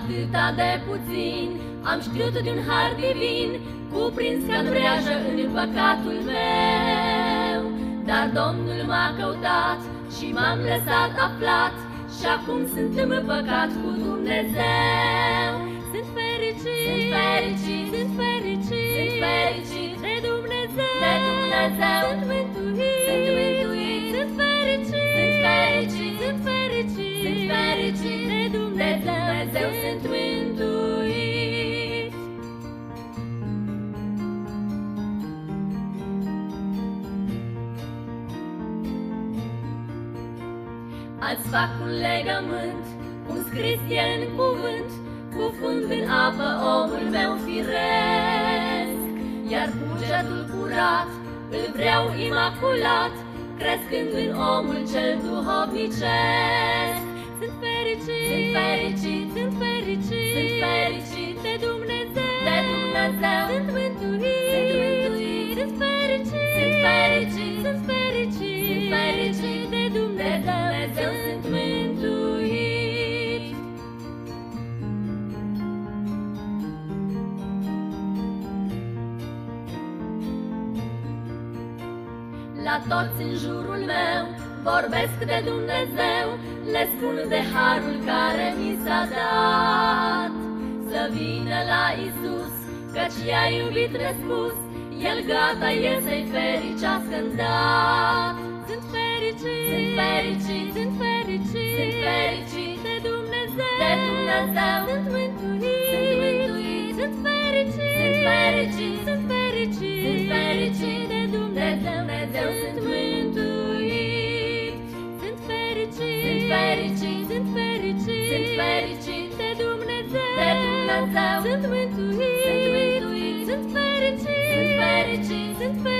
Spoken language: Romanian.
atâta de puțin. Am știut de un har divin Cuprins ca breajă în păcatul meu. Dar Domnul m-a căutat și m-am lăsat aflat. Și acum sunt în păcat cu Dumnezeu. Sunt fericit, sunt fericit, sunt fericit, sunt fericit. de Dumnezeu, de Dumnezeu. Sunt mântuit, sunt mântuit, sunt fericit, sunt fericit, sunt fericit, sunt fericit de Dumnezeu, de Dumnezeu sunt mântuit. Azi fac un legământ, cum scris e în cuvânt, Cufund în apă omul meu firesc, Iar bugetul curat îl vreau imaculat, Crescând în omul cel duhovnicesc. Fericit, Sunt fericit, sunt fericit, sunt fericit. De Dumnezeu, de Dumnezeu, sunt mântuit, sunt mântuit, sunt fericit, sunt fericit, sunt fericit, sunt fericit La toți în jurul meu vorbesc de Dumnezeu, le spun de harul care mi s-a dat. Să vină la Isus, căci i-a iubit nespus, El gata e să-i fericească dat. Sunt fericit, sunt fericit, sunt fericit, sunt fericit de Dumnezeu, sunt mântuit, sunt mântuit, sunt fericit, sunt fericit, sunt fericit, sunt fericit de Dumnezeu. Dumnezeu, sunt mântuit, sunt fericit, sunt fericit, sunt fericit, sunt fericit. De Dumnezeu, de Dumnezeu, sunt mântuit, sunt mântuit, sunt fericit, sunt fericit, sunt fericit.